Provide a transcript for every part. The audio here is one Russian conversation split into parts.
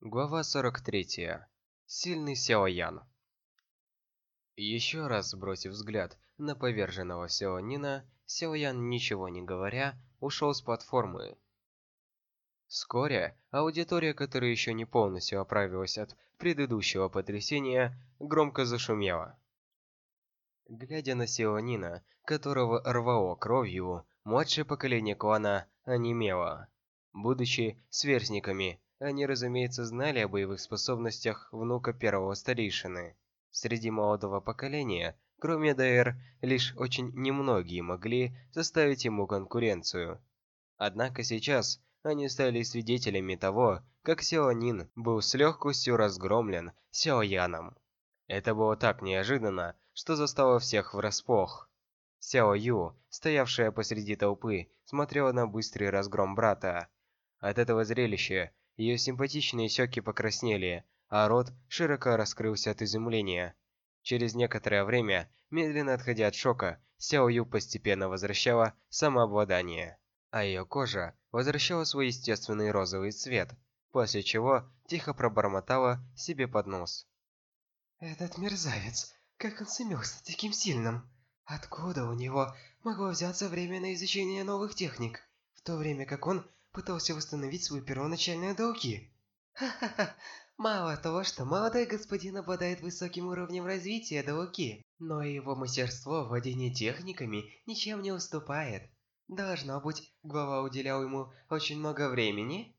Глава 43. Сильный Сяо Ян. Еще раз бросив взгляд на поверженного Сяо Нина, Сяо Ян, ничего не говоря, ушел с платформы. Вскоре аудитория, которая еще не полностью оправилась от предыдущего потрясения, громко зашумела. Глядя на Сяо Нина, которого рвало кровью, младшее поколение клана онемело. Будучи сверстниками, они, разумеется, знали о боевых способностях внука первого старейшины. Среди молодого поколения, кроме ДР, лишь очень немногие могли составить ему конкуренцию. Однако сейчас они стали свидетелями того, как Сяо Нин был с легкостью разгромлен Сяо Яном. Это было так неожиданно, что застало всех врасплох. Сяо Ю, стоявшая посреди толпы, смотрела на быстрый разгром брата. От этого зрелища ее симпатичные щеки покраснели, а рот широко раскрылся от изумления. Через некоторое время, медленно отходя от шока, Сяо Ю постепенно возвращала самообладание, а ее кожа возвращала свой естественный розовый цвет, после чего тихо пробормотала себе под нос. «Этот мерзавец, как он сумел стать таким сильным? Откуда у него могло взяться время на изучение новых техник, в то время как он пытался восстановить свои первоначальные долги. Ха-ха-ха, мало того, что молодой господин обладает высоким уровнем развития долги, но и его мастерство владения техниками ничем не уступает. Должно быть, глава уделял ему очень много времени?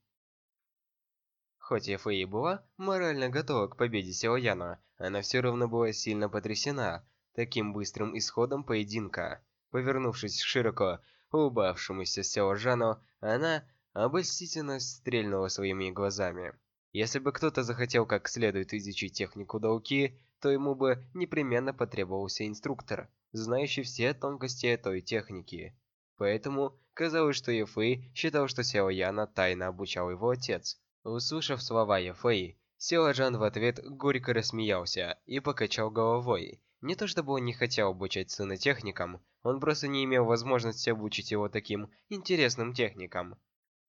Хоть Эфэй была морально готова к победе Силаяна, она все равно была сильно потрясена таким быстрым исходом поединка. Повернувшись широко улыбавшемуся Сяо Жану, она обольстительно стрельнула своими глазами. Если бы кто-то захотел как следует изучить технику Дауки, то ему бы непременно потребовался инструктор, знающий все тонкости этой техники. Поэтому казалось, что Ефэй считал, что Сяо Яна тайно обучал его отец. Услышав слова Ефэй, Сяо Жан в ответ горько рассмеялся и покачал головой. Не то чтобы он не хотел обучать сына техникам, он просто не имел возможности обучить его таким интересным техникам.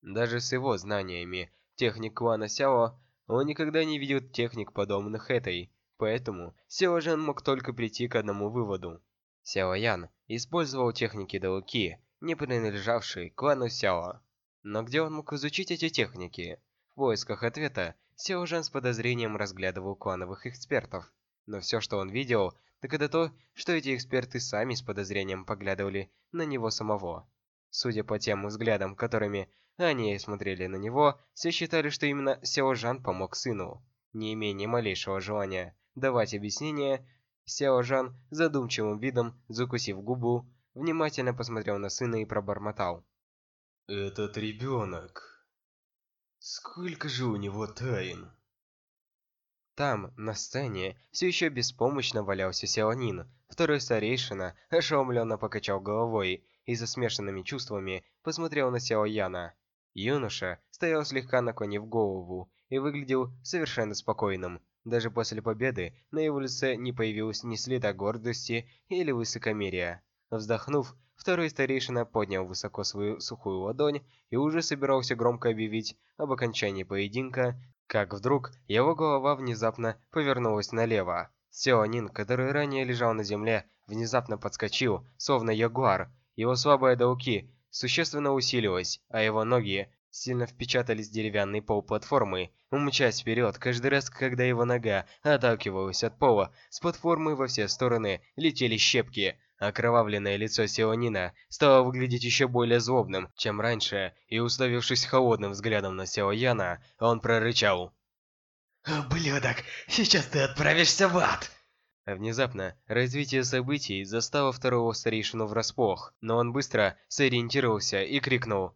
Даже с его знаниями техник клана Сяо, он никогда не видел техник, подобных этой, поэтому Сяо Жан мог только прийти к одному выводу. Сяо Ян использовал техники Далуки, не принадлежавшие клану Сяо. Но где он мог изучить эти техники? В поисках ответа Сяо Жан с подозрением разглядывал клановых экспертов. Но все, что он видел, так это то, что эти эксперты сами с подозрением поглядывали на него самого. Судя по тем взглядам, которыми они смотрели на него, все считали, что именно Сяо Жан помог сыну. Не имея ни малейшего желания давать объяснения, Сяо Жан задумчивым видом, закусив губу, внимательно посмотрел на сына и пробормотал. «Этот ребенок... Сколько же у него тайн?» Там, на сцене, все еще беспомощно валялся Сяонин. Второй старейшина ошеломленно покачал головой и за смешанными чувствами посмотрел на Сяо. Юноша стоял слегка наклонив голову и выглядел совершенно спокойным. Даже после победы на его лице не появилось ни следа гордости или высокомерия. Вздохнув, второй старейшина поднял высоко свою сухую ладонь и уже собирался громко объявить об окончании поединка, как вдруг его голова внезапно повернулась налево. Сеонин, который ранее лежал на земле, внезапно подскочил, словно ягуар. Его слабая дауки существенно усилилась, а его ноги сильно впечатались в деревянный пол платформы, умчась вперед каждый раз, когда его нога отталкивалась от пола, с платформы во все стороны летели щепки. Окровавленное лицо Сеонина стало выглядеть еще более злобным, чем раньше, и уставившись холодным взглядом на Сео Яна, он прорычал. «Ублюдок, сейчас ты отправишься в ад!» Внезапно развитие событий застало второго старейшину врасплох, но он быстро сориентировался и крикнул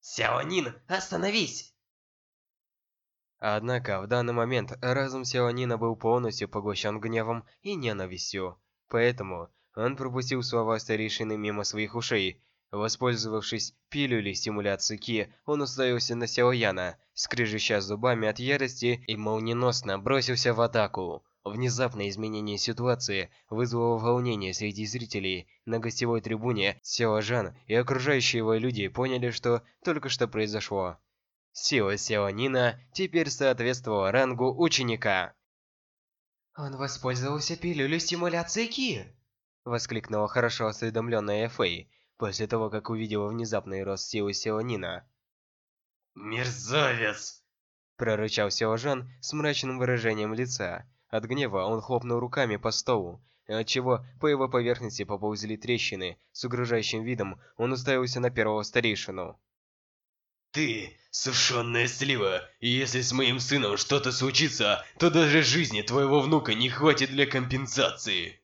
«Сяонин, остановись!» Однако в данный момент разум Сяонина был полностью поглощен гневом и ненавистью, поэтому он пропустил слова старейшины мимо своих ушей. Воспользовавшись пилюлей стимуляции Ки, он уставился на Сяояна, скрежеща зубами от ярости и молниеносно бросился в атаку. Внезапное изменение ситуации вызвало волнение среди зрителей. На гостевой трибуне Сяо Жан и окружающие его люди поняли, что только что произошло. Сила Сеонина теперь соответствовала рангу ученика. Он воспользовался пилюлей стимуляции Ки. Воскликнула хорошо осведомленная Фэй, после того, как увидела внезапный рост силы Сеонина. «Мерзавец!» Прорычал Сеожан с мрачным выражением лица. От гнева он хлопнул руками по столу, отчего по его поверхности поползли трещины. С угрожающим видом он уставился на первого старейшину. «Ты – сушеная слива, и если с моим сыном что-то случится, то даже жизни твоего внука не хватит для компенсации!»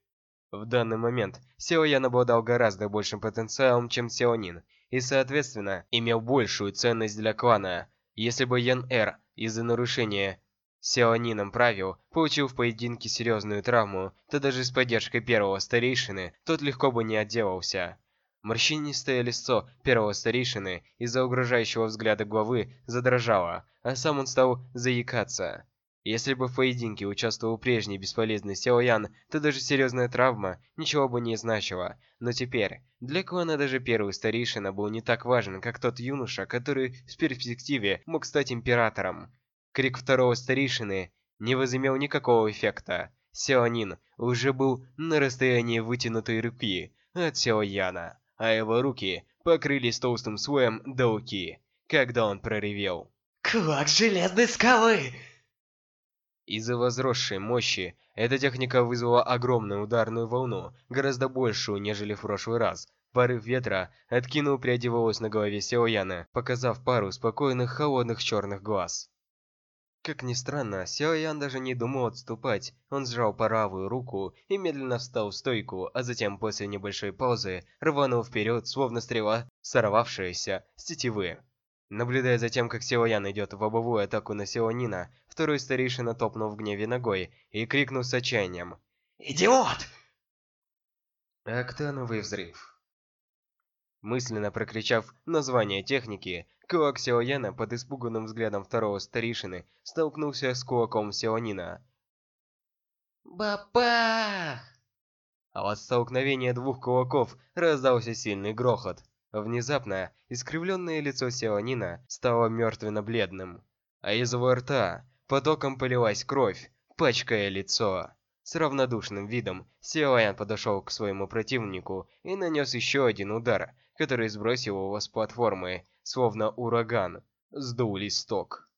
В данный момент Сео Ян обладал гораздо большим потенциалом, чем Сеонин, и, соответственно, имел большую ценность для клана. Если бы Ян Эр из-за нарушения Сеонином правил получил в поединке серьезную травму, то даже с поддержкой первого старейшины тот легко бы не отделался. Морщинистое лицо первого старейшины из-за угрожающего взгляда главы задрожало, а сам он стал заикаться. Если бы в поединке участвовал прежний бесполезный Сяо Ян, то даже серьезная травма ничего бы не значила. Но теперь, для клана даже первый старейшина был не так важен, как тот юноша, который в перспективе мог стать императором. Крик второго старейшины не возымел никакого эффекта. Сяо Нин уже был на расстоянии вытянутой руки от Сяо Яна а его руки покрылись толстым слоем доуки, когда он проревел. «Кулак железной скалы!» Из-за возросшей мощи, эта техника вызвала огромную ударную волну, гораздо большую, нежели в прошлый раз. Порыв ветра откинул пряди волос на голове Сеояна, показав пару спокойных холодных черных глаз. Как ни странно, Сяо Ян даже не думал отступать. Он сжал правую руку и медленно встал в стойку, а затем после небольшой паузы рванул вперед, словно стрела, сорвавшаяся с тетивы. Наблюдая за тем, как Сяо Ян идет в лобовую атаку на Сеонина, второй старейшина топнул в гневе ногой и крикнул с отчаянием. «Идиот!» Октановый взрыв. Мысленно прокричав название техники, Кулак Сяояна под испуганным взглядом второго старейшины столкнулся с кулаком Сяонина. Бабах! А от столкновения двух кулаков раздался сильный грохот. Внезапно искривленное лицо Сяонина стало мертвенно-бледным, а из его рта потоком полилась кровь, пачкая лицо. С равнодушным видом Сяоян подошел к своему противнику и нанес еще один удар, который сбросил его с платформы, словно ураган, сдул листок.